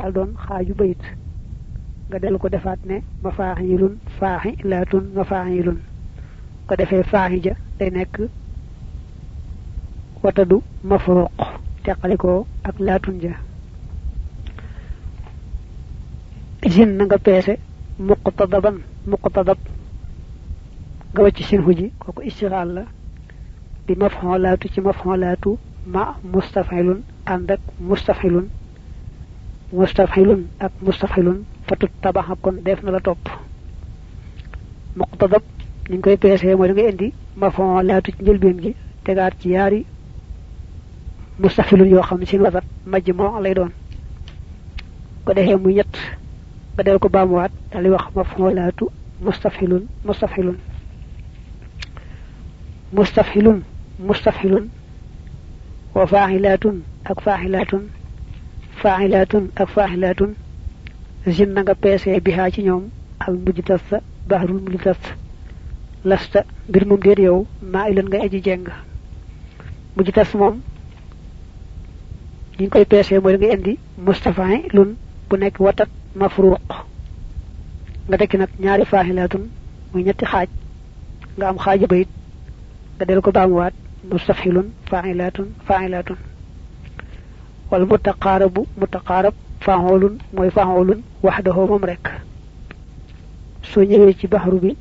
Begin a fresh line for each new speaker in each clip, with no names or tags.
dal doon xaaju bayit. Nga del ko defaat ne mafaahilun faahilatun mafaahilun ko defee faahija day nekk watadu mafruq teqaliko ak laatun ja. Isin na nga peese muqtadaban muqtadab. Nga wacc sin huji kooku istixaal la. Bi mafxolaatu ci mafxolaatu ma mustafilun ànd ak mustafilun مستفحلون أك مستفحلون فتت تباها كون ديفنا لا توب. مقتضب. نينكاي بيسي مو داغي إندي. ما فون لا توت نيل بيم جي. تيغات سي ياري. مستفحلون يو خامي سين وزات ماجي مو الله يدون كو ديهي مو نيت با ديل كو بام وات علي واخ مستفحلون مستفحلون مستفحلون مستفحلون وفاحلات أكفاحلات faaxilaatun ak faaxilaatun zin nga peesee bihaa ci ñoom al mujtas bahrul mujtas lasta mbir moom déet yow maa ilan nga aji jeng mujtas moom ñu koy peesee mooy nga indi mustafilun bu nekk watat mafruq nga tekki nag ñaari faaxilaatun muy ñetti xaaj nga am xaaji bayit nga del ko baamuwaat mustafilun fa'ilatun fa'ilatun wal mutaqarabu mutaqarab fa'ulun moy fa'ulun wahdahu mom rek. So ñëwé ci bahru bi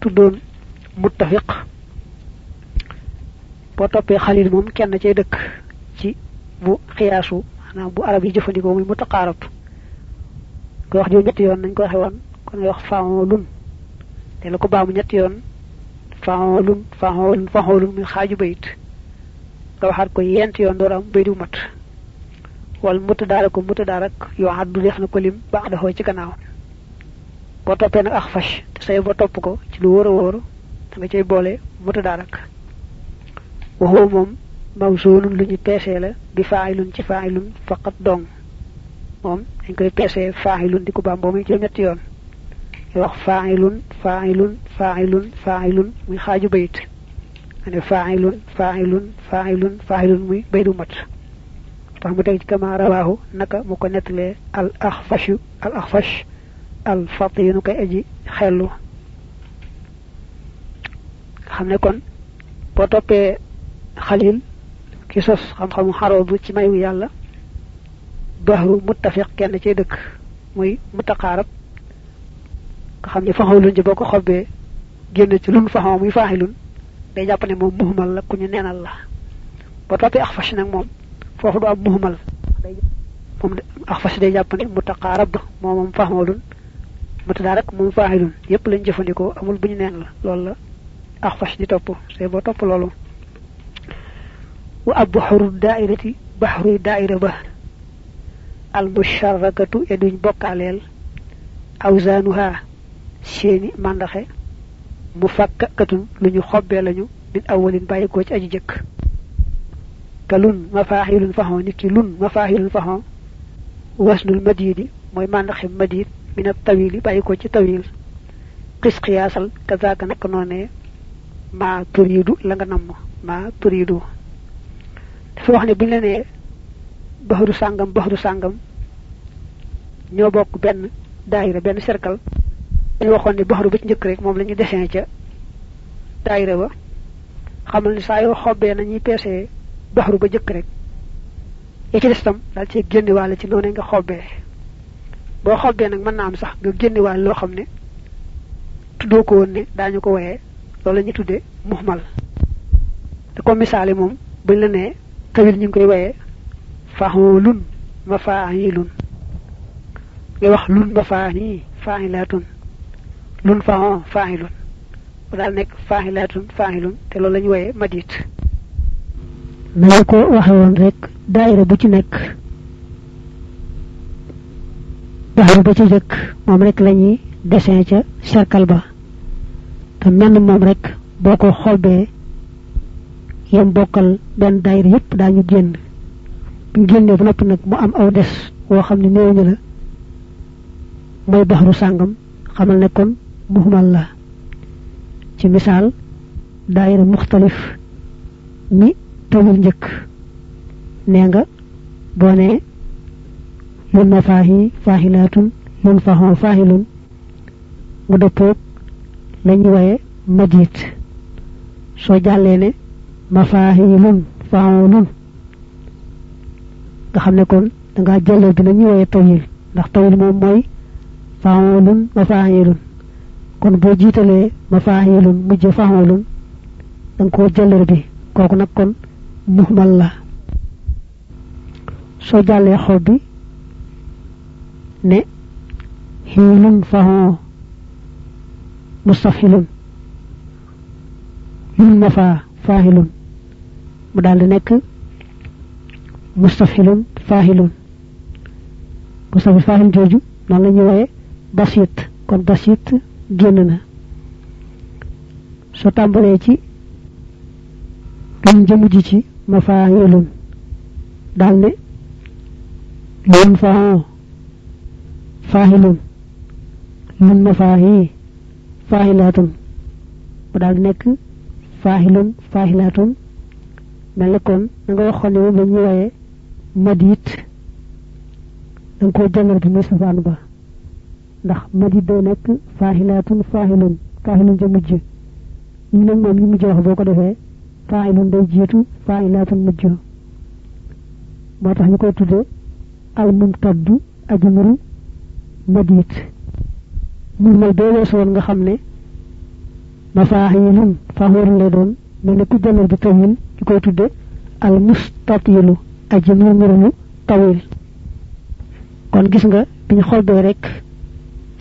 tuddoon muttafiq. Bo topé khalil mom kenn cey dëkk ci bu xiyasu manam bu arab yi jëfandikoo muy mutaqarab ko wax jo ñetti yoon nañ ko waxe won kon wax fa'ulun. Té la ko baamu ñetti yoon faxoolun faxoolun faxoolun muy xaaju bayit nga waxaat ko yent yoon door am baydu mat wal muta daara ko muta daarak yoo addu def na ko lim baax daxoo ci gannaaw boo toppee nag ak fash te say ba topp ko ci lu wóor a wóor da nga cay boole muta daarak waxoo moom mawsuunun lu ñu peesee la bi faayilun ci faayilun faqat dong moom dañ koy peesee faayilun di ko baam boo muy ñetti yoon wax fa'ilun fa'ilun fa'ilun fa'ilun muy xaaju bayit ane fa'ilun fa'ilun fa'ilun fa'ilun muy baydu mat tax mu teg ci kama rawahu naka mu ko al akhfashu al akhfash al fatinu kay aji xellu. Xam kon boo toppee xalil ki sos xam-xamu xaroobu ci mayu yàlla bahru muttafiq kenn ci dëkk muy mutaqaarab nga xam ne faxawlun ji boo ko xobbee génn ci lun faxaw muy faaxilun day ne muhmal la ku ñu neenal la foofu du am muhmal moom ax fas day jàpp ne mutaqaarab moom moom faxawlun mutada rek moom faaxilun yépp lañ jëfandikoo amul bu ñu neen la. Loolu la ax fas di topp c'est boo topp loolu. Wa ab baxru daairati baxruy daaira ba. Al musharrakatu ya duñ bokkaaleel. Awzaanuha seeni mandaxe mu fakkatun lu ñu xobbee lañu min awalin bàyyikoo ci aji jëkk ka lun mafaaxilun faxon nit ki lun mafaaxilun faxon wasnul madidi mooy mandaxe madid min ab tawili bàyyikoo ci tawil. Xis xiyaasal kazaaka nak noonee ma turidu la ma turidu dafa wax ne buñ la nee baxru sàngam baxru sàngam ñoo bokk benn daayira benn cercle. Dañu waxoon ne baxru ba ci njëkk rek moom la ñu dessin ca daayira ba. Xamal ni nañuy peesee baxru ba jëkk rek. Ya ci des tam daal ci génne waale ci noonu nga xobbee. Boo xobbee nag mën naa am sax nga génne waale loo xam ne ko woon ne ko woyee loolu la ñu muhmal. Te comme misaale moom buñ la nee tawil ñu ngi koy woyee faxoolun mafaahilun ngay wax lun mafaani faahilatun lun faxon faahilun bu daal nekk faahilatun faahilun te loolu la ñu madit
nañu ko waxe woon rek daayira bu ci nekk. Baxru ba ci jëkk moom rek la ñuy dessin ca cercle ba. Te menn moom rek boo ko xobbee yam bokkal benn daayira yépp daañu génn. Bu génnee ba noppi nag mu am aw des woo xam ne néewuñu la. Mooy baxru sàngam xamal ne kon muhmal la. Ci misaal daayira muxtalif mi tawul njëkk. Nee nga boo ne lun mafaahi faahilaatun lun faxoo faahilun. Mu dëppoog lañu waye madit soo jàllee ne mafaahilun faxoolun nga xam ne kon da ngaa jëlee bi nañu waye tawil ndax tawil moom mooy faxoolun mafaahilun kon boo jiitalee mafaahilun mujj faxoolun da nga koo jëlër bi. Kooku nag kon muhmal la soo jàllee xob bi ne xiilun faxoo mustafilun. Lun nafa faahilun. Mu daal di nekk mustafilun faahilun. Mustafil faahil jooju noonu la ñuy woye basit kon basit génn na. Soo tàmbalee ci luñ jëmu ji ci mu daal nekk faahilun faahilaatun mel ne kon da nga waxoon ne moom la ñuy woye madit da nga koo jëngal bi muy safaan ba ndax madit day nekk faahilaatun faahilun faahilun ja mujj ñu nag moom li mujj wax boo ko defee mujj moo tax ñu koy tudde al mumtaddu aji nuru madit murmal bee weesu woon nga xam ne mafaahilun faahilun lay doon mel ne ku jëlal bi tawil ñu koy tudde al mustatilu aji nuru tawil kon gis nga biñ xobbee rek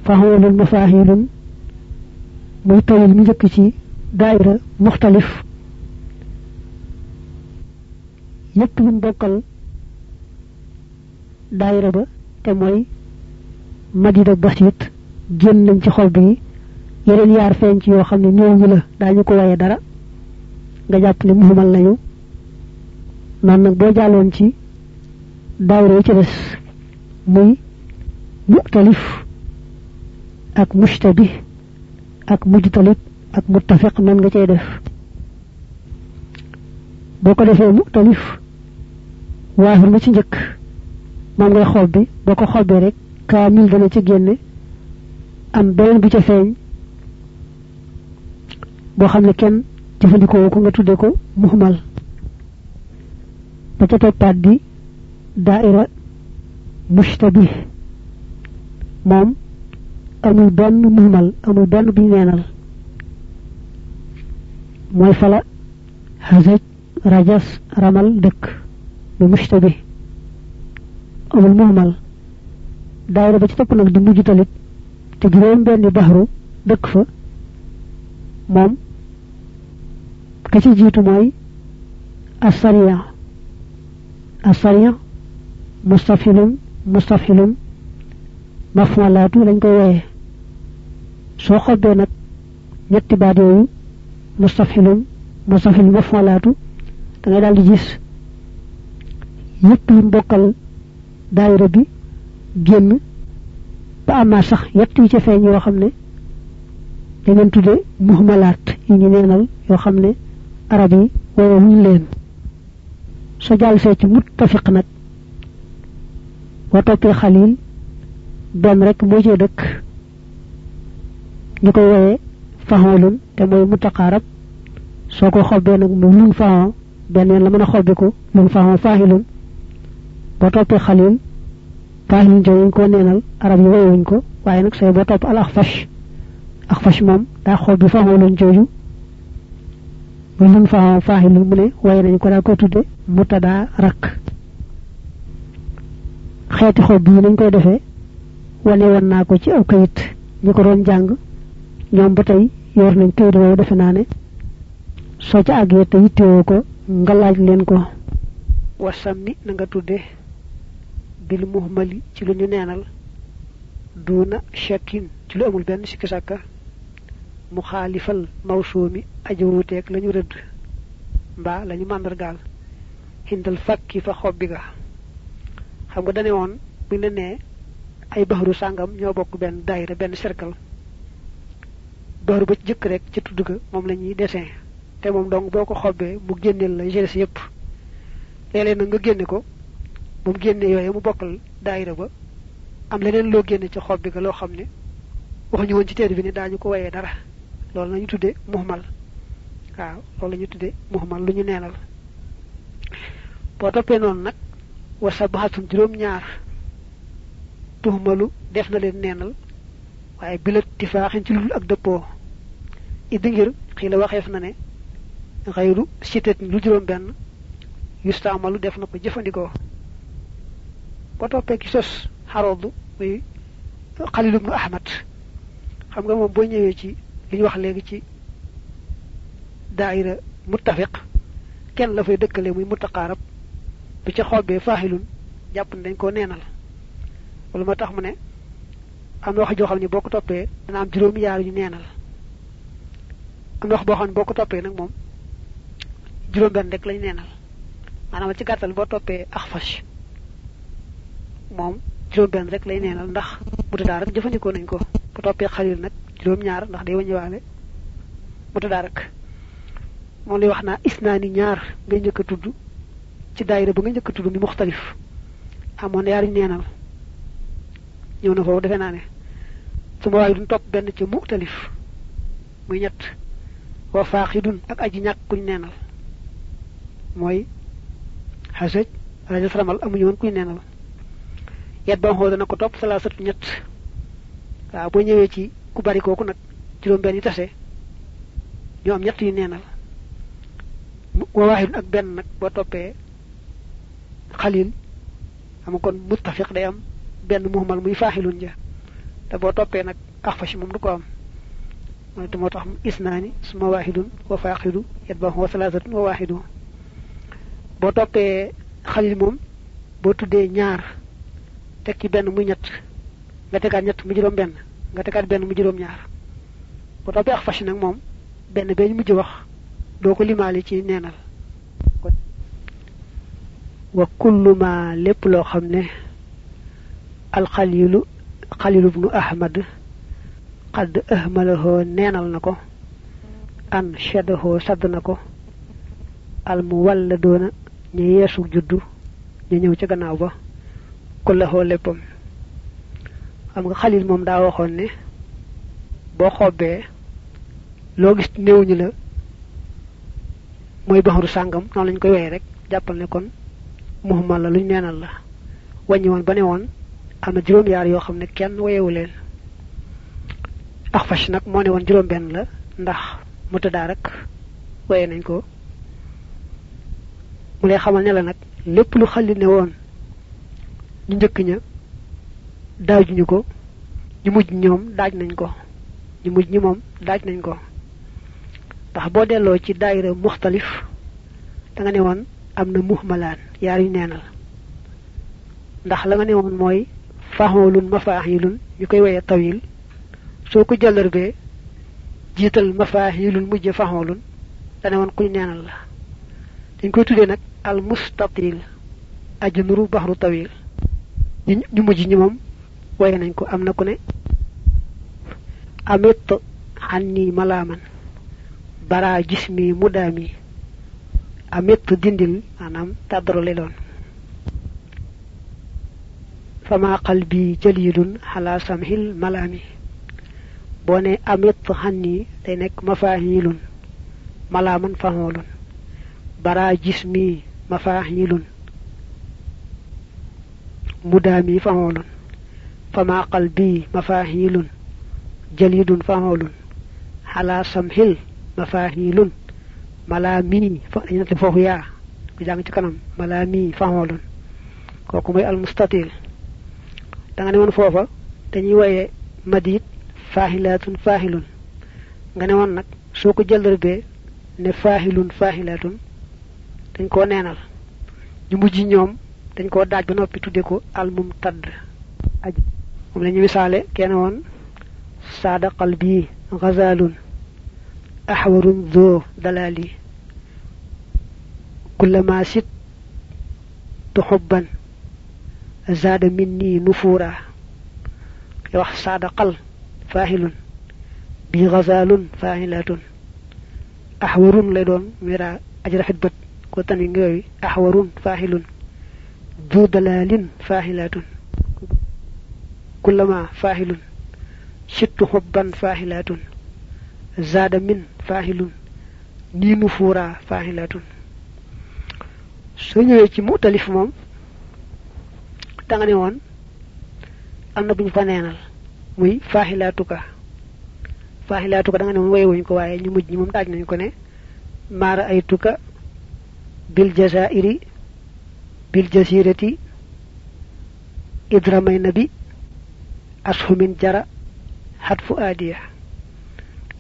faahilun mafaahilun muy tawil mu njëkk ci daayira muxtalif yépp yim bokkal daayira ba te mooy madid ak basit génn nañ ci xol bi yeneen yaar feeñ ci yoo xam ne la daañu ko waye dara nga jàpp ne muhumal nañu noonu nag boo jàlloon ci daayira yi ci des muy muxtalif ak mushtabih ak mujtalib ak muttafiq noonu nga cay def boo ko defee waahir ma ci njëkk. Moom ngay xob bi boo ko xobbee rek kaamil dana ci génne am beneen bu ca feeñ boo xam ne kenn jëfandikoo ko nga tudde ko muhmal. Ba ca toppaat di daaira mushtabih moom amul benn muhmal amul benn buñ neenal. Mooy fala hazaj rajas ramal dëkk المشتبه أو المهمل. دائرة بجتك نك دي مجي تاليت تجريم بين بحرو. دكفة موم. كشي جيتو ماي. السريع السريع مستفيلم. مستفيلم. مفوالاتو لنكو وي. سوخة بينك نتبادو مستفيلم. مستفيلم مفوالاتو تنجي دالي جيس. مستفيلم yépp yi mbokkal daayira bi génn ba am naa sax yett yi ci feeñ yoo xam ne da tudde muhmalaat yi ñu neenal yoo xam ne arab yi woowe wuñ leen. Soo jàll see ci muttafiq nag boo toppee xalil benn rek moo cee dëkk. Ñu koy faxoolun te mooy mutaqaarab. Soo ko xobbee nag mu lun faxoo benn yoon la mën a xobbiku lun faxoo boo toppee xalil faahilun jo wuñ ko neenal arab yi woowuñ ko waaye nag say boo topp al axfash axfash moom daa xob bi faxoolun jooju muy lun faxoo faahilun mu ne waaye nañ ko daa ko tudde mutadaa rakk xeeti xob bii nañ koy defee wane woon naa ko ci aw kayit ñi ko doon jàng ñoom ba tey yor nañ kayit woowu defe naa ne soo ca àggee te yittewoo ko nga laaj leen ko
wasammi na nga tudde bil muhmali ci lu ñu neenal. Duuna shakkin ci lu amul benn sikki sàkka. Mu xaalifal mawsuumi aja wuuteeg la ñu rëdd. Mbaa la ñu màndargaal. Xindal fakki fa xob bi ga. Xam nga dane woon buñ la nee ay baxaru sàngam ñoo bokk benn daayira benn cercle. Ba ci jëkk rek ci tudd ga moom la ñuy dessin. Te moom donc boo ko xobbee mu la jeres yépp. Nga ko ba mu génne yooyu mu bokkal daayira ba am leneen loo génne ci xob bi ga loo xam ne waxuñu woon ci téere bi ne daañu ko wayee dara. Loolu la ñu tudde muhmal. Waaw loolu la ñu tudde muhmal lu ñu neenal. Boo toppee noonu nag wa sabahatun juróom ñaar tuhmalu def na leen neenal waaye bilat tifaaxin ci lul ak dëppoo. Iddi ngir xii la waxeef na ne xayru sitet lu juróom benn yustaamalu def na ko jëfandikoo boo toppee ki sos xaroodu muy xalil ahmad. Xam nga moom boo ñëwee ci li ñu wax léegi ci daaira muttafiq kenn la fay dëkkale muy muttaqaarab bi ca xobbee faaxilun jàpp ne dañ koo neenal. Wala moo tax mu ne am wax joo xam ne boo ko dana am juróomi yaar yu neenal. Am wax boo xam ne boo ko toppee nag moom rek lañ neenal. Maanaam ci gàttal boo toppee axfash moom juróom benn rek lay neenal ndax mutadaa rek jëfandikoo nañ ko bu toppee xalil nag juróom ñaar ndax day wañëwaale mutadaa rek moom lay wax naa isnaani ñaar ngay njëkk a tudd ci daayira ba nga njëkk a tudd mi muxtalif. Amoon yaari neenal. Ñëw na foofu defe naa ne. Su ma waaye duñ topp benn ci muxtalif. Muy ñett. Wa faaxidun ak aji ñàkk kuñ neenal. Mooy xasaj rajo saramal amuñu woon kuñ neenal xoo dana ko topp salaasatu ñett. Waaw boo ñëwee ci ku bari kooku nag juróom benn yi tase. Ñoo am ñett yu neenal wa waaxidun ak benn nag boo toppee xalil ama kon muttafiq day am benn muhmal muy faaxilun ja. Te boo toppee nag axfash moom du ko am. Mooy te moo tax isnaani suma waaxidun wa xoo salaasatun wa waaxidu boo toppee xalil moom boo tuddee ñaar teg ci benn muy ñett nga tegaat ñett mu juróom benn nga tegaat benn mu juróom ñaar boo toppee ak fash nag moom benn bee ñu mujj wax doo ko limaali ci neenal. Wa kullu ma lépp loo xam ne alxalilu xalilu bnu ahmad xadd ahmalahoo neenal na ko an shaddahoo sadd na ko al mu walla doona ñu yeesu juddu ñu ñëw ca gannaaw ba kullaxoo léppam. Xam nga xalil moom daa waxoon ne boo xobbee loo gis néewuñu la mooy baxaru sàngam noonu lañ koy weye rek jàppal ne kon muhmal la luñ neenal la. Wàññi woon ba ne woon am na juróom yaar yoo xam ne kenn wayewu leen. Ax fash nag moo ne woon juróom benn la ndax mu tëddaa rek waye nañ ko. Mu lay xamal ne la nag lépp lu xalil ne woon ñu njëkk ña daajuñu ko ñu mujj ñoom daaj nañ ko ñu mujj ñi moom daaj nañ ko. Ndax boo delloo ci daayira muxtalif da nga ne woon am na muhmalaan yaar yu neenal. Ndax la nga ne woon mooy faxoolun mafaaxilun ñu koy tawil. Soo ko jiital mujje faxoolun da ne woon la. Dañ koy tuddee nag al mustatil aju nuru baxru tawil ñu mujj ñi moom waye nañ ko am na ku ne amit xanni malaaman bara jismi mudaami amit dindil maanaam tàddaro lay doon fama qalbi jalilun xala samhil malaami boo ne amit xanni day nekk mafaahilun malaaman fahoolun bara jismi mafaahilun mudaami fahoolun fama qalbi mafaahilun. Jalidun fahoolun xala samhil mafaahilun. Malaami fa foofu yaa. Ku jàng ci kanam. Malaami fahoolun kooku mooy almustatil. Da nga foofa dañuy woye madid faahilatun faahilun. Nga ne woon nag soo ko jëlarbee ne faahilun faahilatun dañ mujj ñoom dañ koo daaj ba noppi tudde ko almum tadd. Aj moom la ñu misaale kenn woon saada qalbi gazalun axwarun zoo dalali kullama sit tuxubban zaada minni nufuura wax saada qal faahilun. Bi gazalun faahilatun. Axwarun lay doon mira aj rafet bët ko tani ngooyu axwarun faahilun du dalalin faahilatun kullama fahilun shittu hubban fahilatun zada min fahilun ni nufura fahilatun so ñëwee ci mutalif moom da nga ne woon am na buñ fa neenal muy fahilatuka fahilatuka da nga ne moom wayewuñ ko waaye ñu mujj ñi moom daaj nañ ko ne maara ay tuka bil jazairi bil jasirati idramay nabi ashumin jara hatfu adiya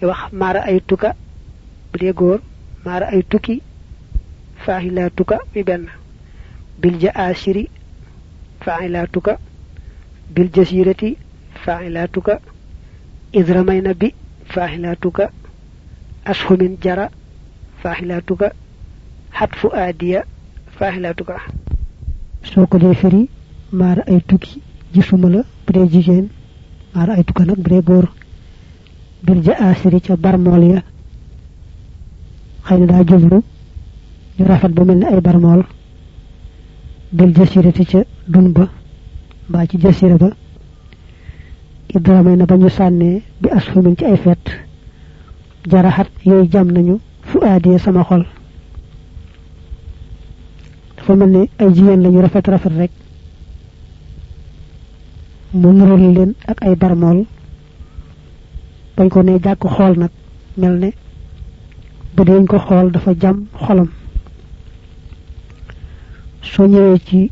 wax maara ay tuka bu dee góor maara ay tukki fahilatuka mi benn bil jaasiri fa'ilatuka bil jasirati fa'ilatuka idramayna bi fa'ilatuka
soko dee firi maar ay tukki gisuma la bu dee jigéen maar ay tukka nag bu dee góor. Bil jaasiri ca barmool ya xëy na daa ñu rafet ba mel ni ay barmool. Bil ca dun ba mbaa ci jasira ba idramay na ba ñu bi asfumin ci ay fet. Jaraxat yooyu jam nañu fu aadiyee sama xol dafa mel ni ay jigéen lañu rafet rafet rek. mu nural leen ak ay barmool. bañ ko ne jàkk xool nag mel ne bu deeñ ko xool dafa jam xolam. soo ñëwee ci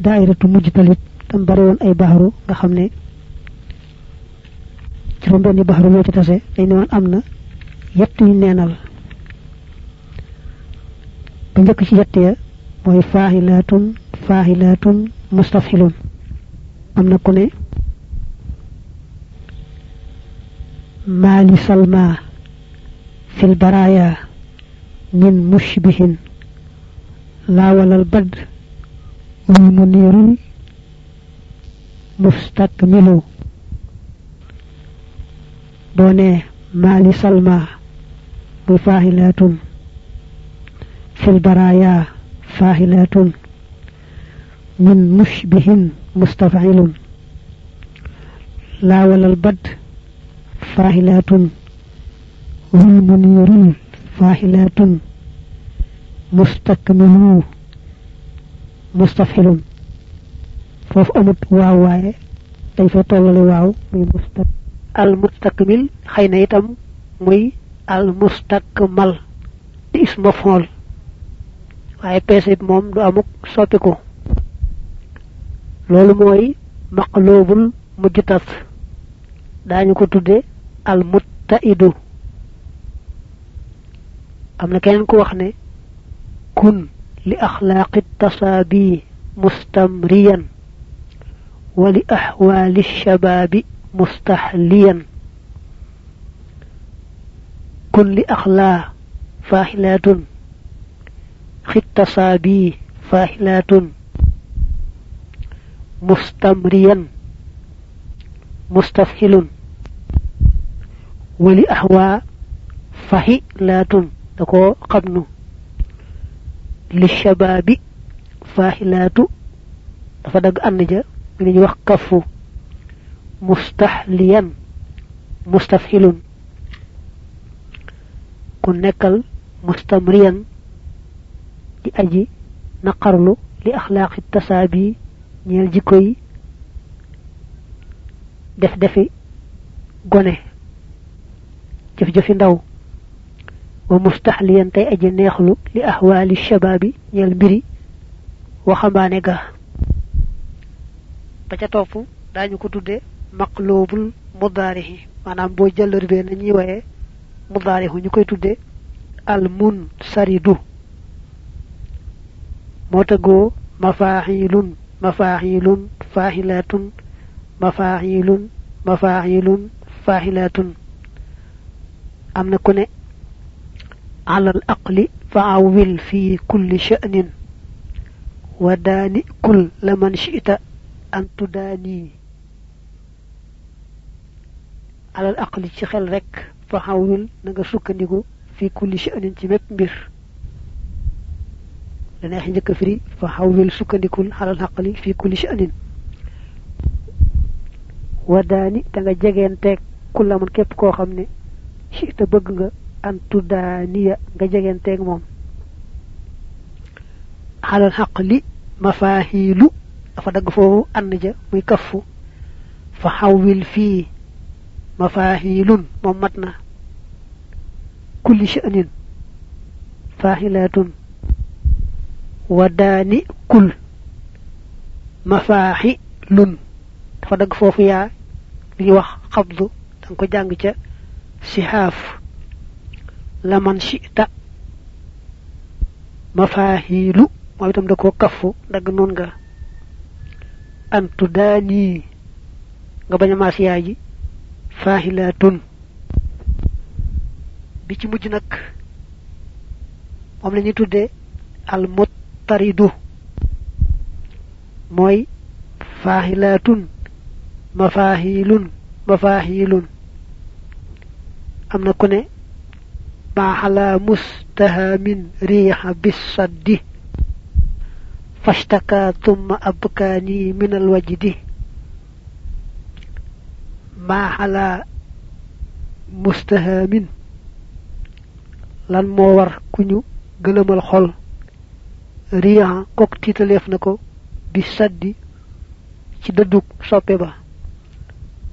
daairatu mujj talit tam bari woon ay baxaru nga xam ne juróom benni baxaru ñoo ci tase dañ ne woon am na yett yu njëkk ci yett ya mooy faahilatun faahilatun mustafhilun am na ku ne maali salma fil baraya min mushbihin لا ولا البد والمنير مستكمل بوني مالي سلمى مفاهلات في البرايا فاحلات من مشبه مستفعل. لا ولا البد هم والمنير فاحلات مستكمل مستفحل فوف أمت واو واي. تيفو طول واو مي مستكمل المستكمل. خينيتم. مي المستكمل. اسم مفعول. waaye peese bi moom du amuk soppiku. Loolu mooy maqloobul mujjutat daañu ko tudde al muttaidu am na keneen ku wax ne kun li akhlaaqi tasaabi mustamriyan wa li ahwaali shababi mustahliyan. Kun li akhlaa faahilaatun في التصابي فاحلات مستمريا مستفهل ولأحوى فهلات تكو قبنو للشباب فاحلات dafa dag and ja li wax kafu mustahliyan mustafhilun ku nekkal mustamriyan di aji naqarlu li akhlaqi tasabi ñeel jikko yi def defi gone jëf jëfi ndaw wa mustahliyan tay aji neexlu li ahwali shababi ñeel mbiri waxambaane ga ba ca topp dañu ko tudde maqlubul mudarihi manam bo jëlër be na ñi waye mudarihu ñu koy tudde al mun saridu mafahilun mafahilun fahilatun mafahilun mafahilun fahilatun amna ku ne على الأقل فعول في كل شأن. وداني كل لمن شئت أن تداني. على الأقل تخل رك فعول نغا سكنديكو في كل شأن تمت مبير. لنا يحن جك فري فحول سكنديكو على الأقل في كل شأن
wadaani te nga jegeenteeg kulla man képp koo xam ne ci te bëgg nga an tuddaaniya nga jegeenteeg moom xalal xaq li mafaahiilu dafa dagg foofu ànd ja muy kaffu fa xawwil fii mafaahiilun moom mat na kulli sha'nin faahilaatun wadaani kul mafaaxilun dafa dagg foofu yaa li wax xabdu. Danga ko jàng ca sihaaf. Laman shita. Mafaahilu moom itam da koo kaffu dagg noon nga. Antu daanii nga bañ a maas ji. Bi ci mujj nag moom la ñuy tuddee al muttaridu mooy faahilaatun mafaahilun mafaahilun am na ku ne mustahamin riixa bisaddi fashtaka tumma abkaani min alwajdi maaxalaa mustahamin lan moo war ku ñu xol riixa kook tiitaleef na ko bi saddi ci dëddug soppe ba.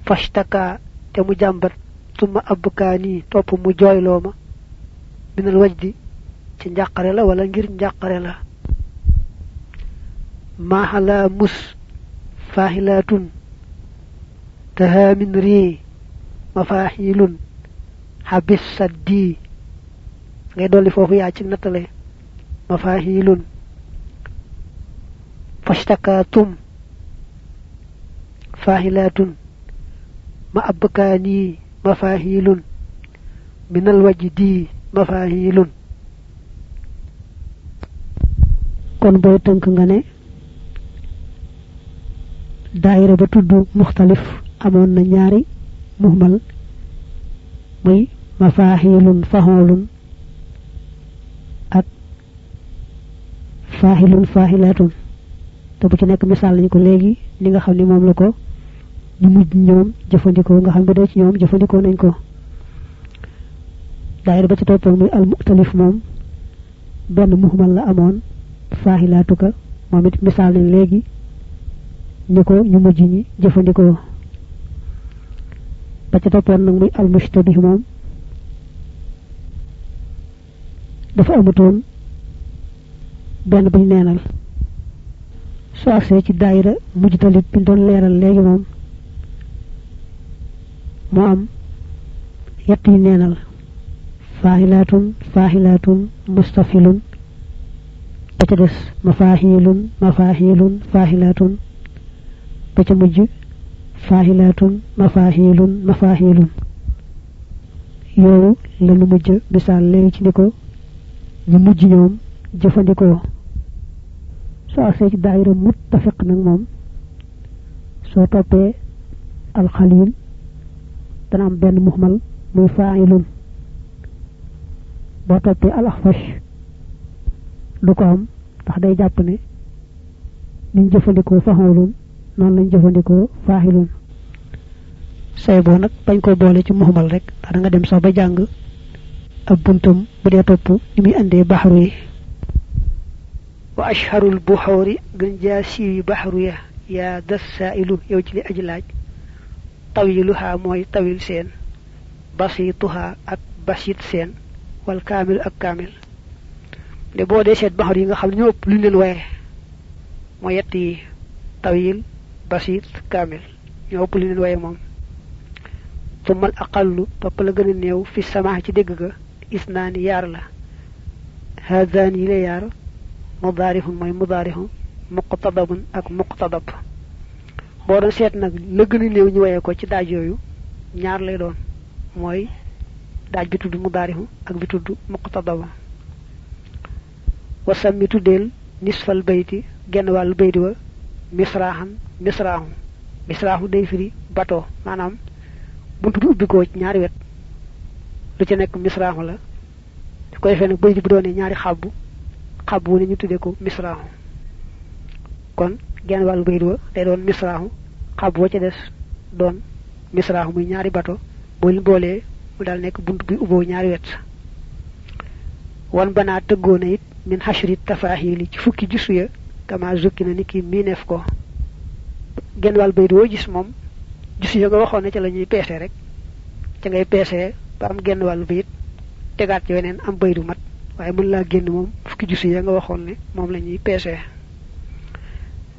Fashtaka te mu jàmbat tuma abkaani topp mu jooyloo ma minal wajdi ci njàqare la wala ngir njàqare la. Maaxala mus faaxilaatun tahaamin rii mafaaxilun xabis saddi. Ngay dolli foofu yaa ci nattale mafaaxilun fashtakatum faaxilaatun ma abkaani mafaahilun minal wajdi mafaahilun
kon booy tënk nga ne daayira ba tudd muxtalif amoon na ñaari muhmal muy mafaahilun fahoolun ak faahilun faahilaatun te bu ci nekk misaal lañu ko léegi li nga xam ne moom la ko ñu mujj ñoom jëfandikoo nga xam ba dee ci ñoom jëfandikoo nañ ko daayira ba ci toppoon muy al muxtalif moom benn muhmal la amoon faahilaatu ka moom it misaal nañ léegi ni ko ñu mujj ñi jëfandikoo ba ca toppoon nag muy al mustabih moom dafa amutoon benn buñ neenal soo agsee ci daayira mujj talib bi doon leeral léegi moom moo am yett yi neenal faahilaatun faahilaatun mustafilun ba ca des mafaahilun mafaahilun faahilaatun ba ca mujj faahilaatun mafaahilun mafaahilun yooyu la nu mujj misaal léegi ci ni ko ñu mujj ñoom jëfandikoo soo agsee ci daayira muttafiq nag moom soo toppee alxalil dana am benn muhmal muy faa'ilun boo toppee al axfash du ko am ndax day jàpp ne niñ jëfandikoo faxoolun noonu lañ jëfandikoo faaxilun say boo nag bañ ko boole ci muhmal rek da nga dem sax ba jàng ab buntam bu dee topp ni muy andee baxaru yi
wa ashharul buxoori gën jaa siiwi baxaru ya yaa das saailu yow ci li aji laaj tawiluha mooy tawil seen basituha ak basit seen wal kaamil ak kaamil de boo dee seet baxar yi nga xam ne ñoo ëpp lu ñu leen waye mooy yett yi tawil basit kaamil ñoo ëpp lu ñu leen waye moom. La gën a néew fi sama ci dégg ga isnaani yaar la. Haadaan yi la yaar mudaarihun mooy mudaarihun muqtadabun ak muqtadab. Boo doon seet nag la gën a néew ñu waye ko ñaar lay doon. Mooy daaj bi tudd mudaarihu ak bi tudd muqtadaba. Wasam mi tuddeel nisfal bayti genn wàllu bayti wa misraaxan misraaxu misraaxu day firi bato maanaam buntu ci ñaari wet. Lu ci nekk misraaxu la. Su ko nag bayti bu doonee ñaari xabbu ne ñu tuddee ko kon genn wàllu bayti wa day doon misraaxu xabbu wa ca doon misraahu muy ñaari bato boo leen boolee mu daal nekk bunt bi ñaari wet. Wan banaa tëggoona it min xashri tafaahili ci fukki jusu ya kama zukki na ni ki miineef ko. Genn wàll bayit woo gis moom jusu ya nga waxoon ne ca la rek ca ngay peese ba genn bayit tegaat am baydu mat waaye mën laa génn moom fukki jusu ya nga waxoon ne moom la ñuy peese.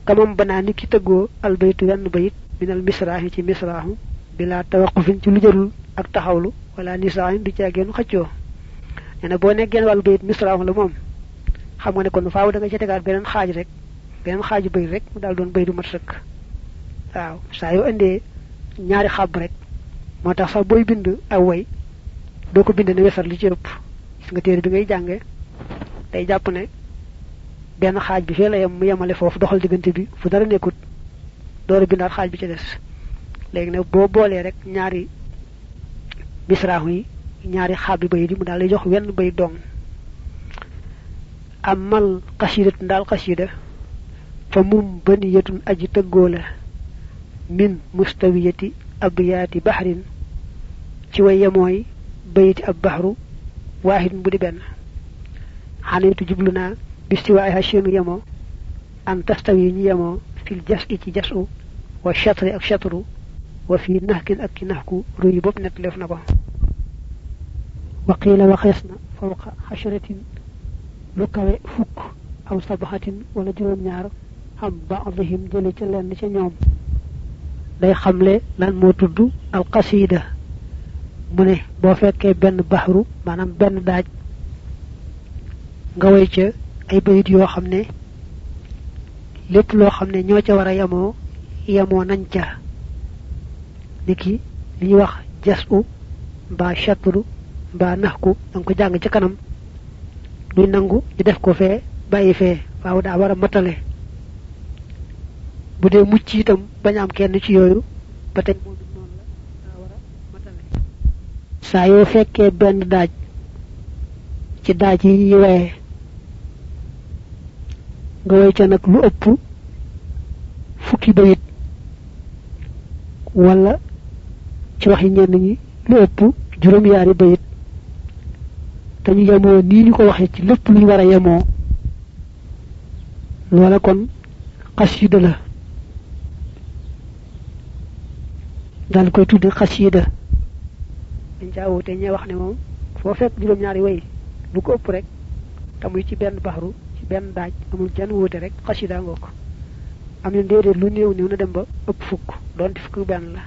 Kamam banaa ni ki tëggoo al baytu wenn bayit minal misraahi ci misraahu bila tawaqufin ci lu jarul ak taxawlu wala nisaahin du caa génn xëccoo. Nee na boo nekk genn wàllu bayit misraahu la moom xam nga ne kon faaw da nga ca tegaat beneen xaaj rek beneen xaaju bayit rek mu daal doon baydu mat sëkk. Waaw saa yoo indee ñaari xàbb rek moo tax sax booy bind way doo ko bind ne wesar li ci ëpp nga téere bi ngay jànge day jàpp ne benn xaaj bi fee la yem mu yemale foofu doxal diggante bi fu dara nekkut door a bindaat xaaj bi ci des. Léegi nag boo boolee rek ñaari misraahu yi ñaari xaab bi bay di mu daal lay jox wenn bay dong. Amal xasidat ndaal xasida fa mum baniyatun aji tëggoo min mustawiyati abyaati baxrin ci way yemooy ab baxru واحد بودي بن. حنيت جبلنا باستوائها الشين يمو أن تستوي يمو في الجسء تجسو والشطر أكشطر وفي نهك أك نهك روي بابن تلف نبا. وقيل وخيصنا فوق حشرة لكو فك أو صباحة ولا جرم نار هم بعضهم دولة لأن نشان يوم لا يخمل لن موتد القصيدة. Mu ne boo fekkee benn baxru maanaam benn daaj nga way ca ay bayit yoo xam ne lépp loo xam ne ñoo ca war a yemoo yemoo nañ ca. Niki li ñuy wax jas u mbaa chatru mbaa naxku danga ko jàng ci kanam. Duy nangu ñu def ko fee bàyyi fee waaw daa war matale. Bu dee mucc itam bañ am kenn ci yooyu ba moom it noonu la daa war a matale saa yoo fekkee benn daaj ci daaj yi ñuy wayee nga ca nag lu ëpp fukki bayit wala ci waxi ñenn ñi lu ëpp juróom-yaari bayit. Te ñu yemoo nii ñu ko waxee ci lépp lu ñu war a yemoo. Loola kon xasida la. Daal koy tudde xasida dañ wute ñee wax ne moom foo fekk juróom-ñaari way lu ko ëpp rek te muy ci benn baxru ci benn daaj amul jenn wuute rek xasida ngoo ko am ñu déedéet lu néew néew na dem ba ëpp fukk doon fukk benn la.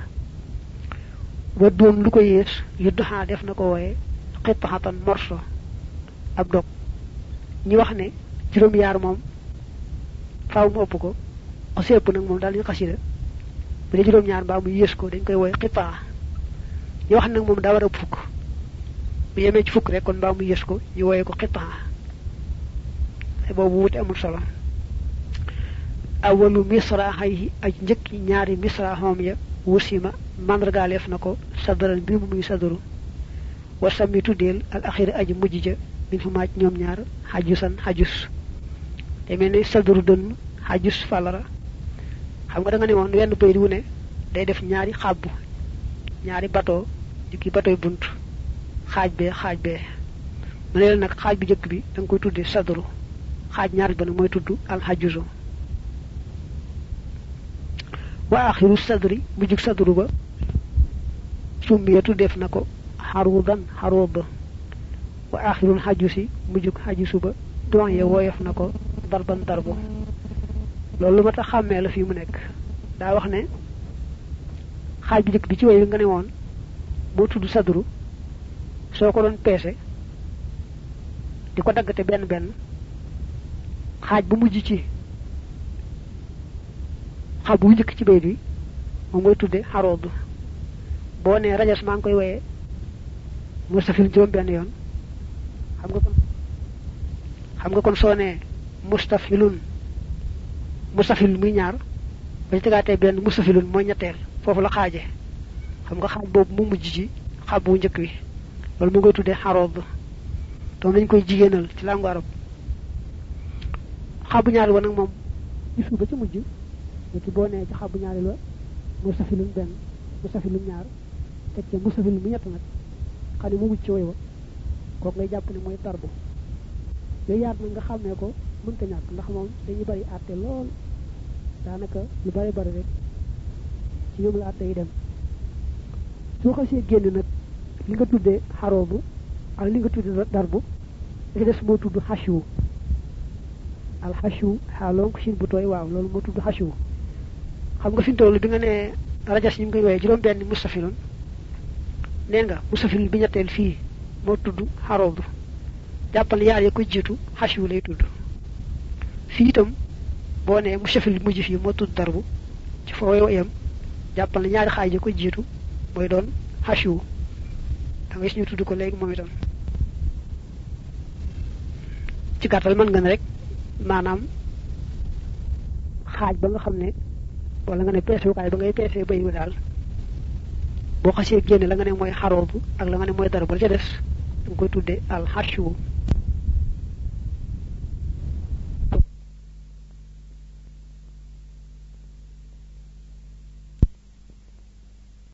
Ba doon lu ko yées yudduxaa def na ko wooye xittaxatan morso ab dog. Ñi wax ne juróom-yaar moom faaw mu ëpp ko xasi ëpp nag moom daal ñu xasida. Bu dee juróom-ñaar mbaa mu yées ko dañ koy wooye xittaa ñi wax nag moom daa war a fukk. Bu yemee ci fukk rek kon mbaa mu yées ko ñu wooye ko xittaa te boobu wuute amul solo. Awalu misraxayhi aj njëkki ñaari misraxoom ya wusima mandargaaleef na ko sadaral mbir mu muy sadaru wa al axiri aji mujj min ñaar xajusan xajus. Te mel ni sadaru xajus falara. Xam nga da nga ne woon wenn bayit wu ne day def ñaari xàbbu ñaari bateau di ki bateau bunt xaaj bee xaaj bee mu nag xaaj bi jëkk bi da nga koy tuddee sadaru xaaj ñaari ba nag mooy tudd alxajusu wa axiru sadri mujjug sadru ba summiyatu def na ko xarudan xarud wa axirul xajusi mujjug xajusu ba doon ye woyof na ko darban darbu loolu lu ma tax xàmmee la fii mu nekk. Daa wax ne bi jëkk bi ci way nga ne woon moo tudd sadru soo ko doon peese di ko daggate benn bu mujj ci xaaj bu njëkk ci bay bi moom ngay tudde nee rajas koy mustafil juróom benn yoon. Xam nga kon xam nga kon mustafilun mustafil muy ñaar ba ci mustafilun mooy ñetteel foofu la xaaje. Xam nga xaaj boobu mu mujj ci xaaj bu njëkk wi. Loolu mu ngay tuddee xaroodu doom dañ koy jigéenal ci làngu arab xabu ñaari wa nag moom gisu ba ci mujj. Ci boo nee ci xabu ñaari wa mustafilun benn musafilu ñaar teg ci musafilu bu ñett nag. Xam ne mu mucc way wa kooku ngay jàpp ne mooy darbu yooyu yaat nga xàmmee ko mënta ñàkk ndax moom dañuy bari àtte lool. Daanaka lu bari bari rek ci ñoom la yi dem. Soo xasee génn nag li nga tuddee xaroobu ak li nga tuddee darbu li des moo tudd xashu al xashu xaaloon ko sin bu tooy waaw loolu moo tudd xashu xam nga fi mu toll bi nga ne rajas ñu ngi koy woowee juróom benn mustafilun nee nga mustafil bi ñetteel fii moo tudd xaroobu. Jàppal yaar ya ko jiitu xashu lay tudd. Fii itam boo nee mustafil mujj fii moo darbu ci foo yam jàppal ñaari xaaj ko jiitu mooy doon xashu da nga ñu tudd ko léegi moom itam. Ci gàttal mën nga ne rek maanaam xaaj ba nga xam ne wala nga ne peesukaay ba ngay peesee bay wi daal boo xasee génne la nga ne ak la nga ne al xashu